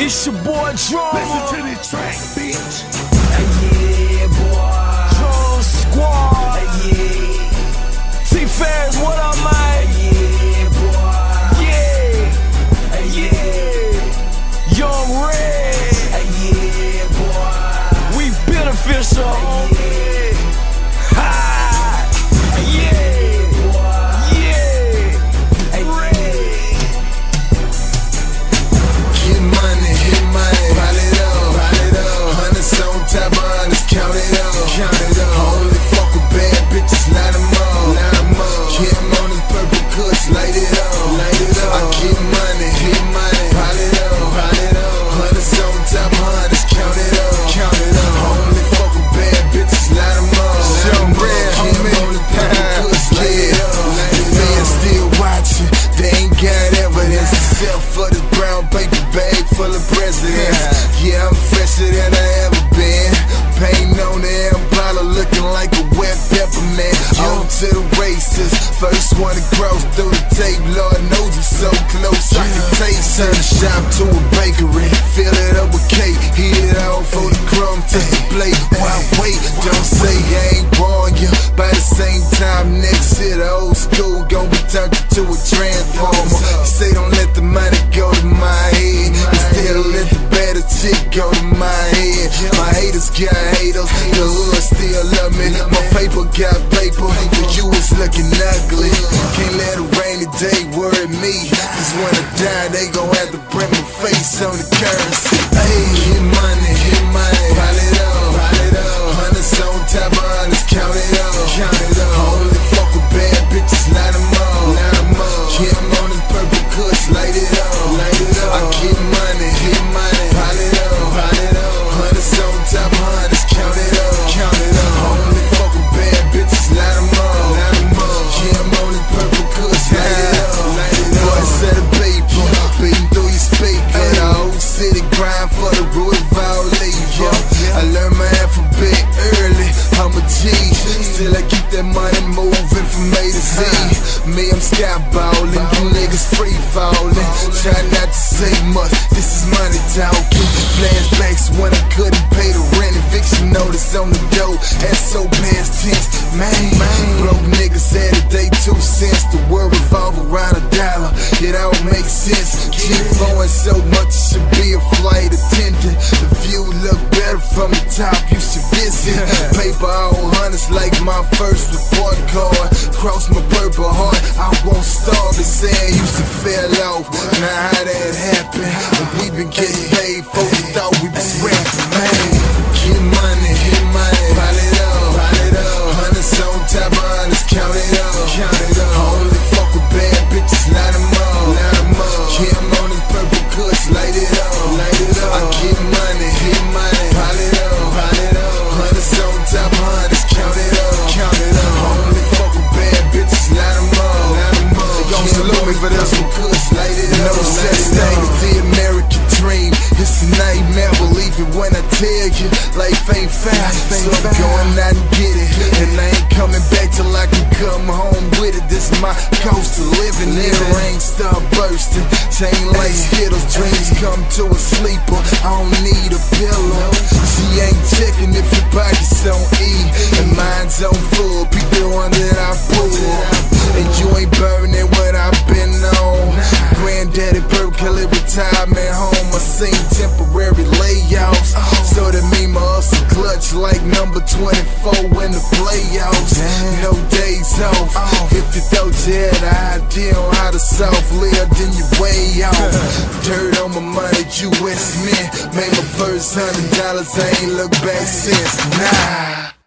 It's your boy Drama. Listen to this track, bitch. To the races, first one to cross through the tape. Lord knows I'm so close, I can taste. Turn the shop to a bakery, fill it up with cake. Heat it out for the crumb, touch the plate. Why wait? Don't say I ain't born you. By the same time, next year the old school gon' be turned into a transformer. Say don't let the money go to my head. Instead of let the better chick go to my head. My haters got paper, but you was looking ugly. Can't let a rainy day worry me. Cause when I die, they gon' have to bring my face on the currency. Hey, money, alphabet early, I'm a G. Still I keep that money moving from A to Z. Me, I'm skyballing, you niggas free falling. Try not to say much, this is money talking. Flashbacks when I couldn't pay the rent, eviction notice on the door. SO past tense, man. Broke niggas had a day two cents. The world revolve around a dollar, it all makes sense. Keep flowing so much, you should be a flight attendant. The look better from the top, you should visit. Paper all hundreds like my first report card. Cross my purple heart, I won't starve. They saying you should fell off. Now how that happened? When we been getting paid, folks thought for this one. Kush, light it up, no such thing as the American dream. It's a nightmare, believe it when I tell you. Life ain't fair, so I'm going out and get it. And I ain't coming back till I can come home with it. This is my coast to living in. Rain start bursting, chain like Skittles. Dreams come to a sleeper. I don't need a pillow. She ain't checking if your pocket's on E and mine's on full. People the that I pull. Kelly at home. I seen temporary layoffs. So that mean my hustle clutch like number 24 in the playoffs. No days off. If you thought you had an idea on how to soft live, then you way off. Dirt on my money, US Mint. Made my first hundred dollars, I ain't look back since. Nah.